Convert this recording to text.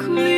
queen.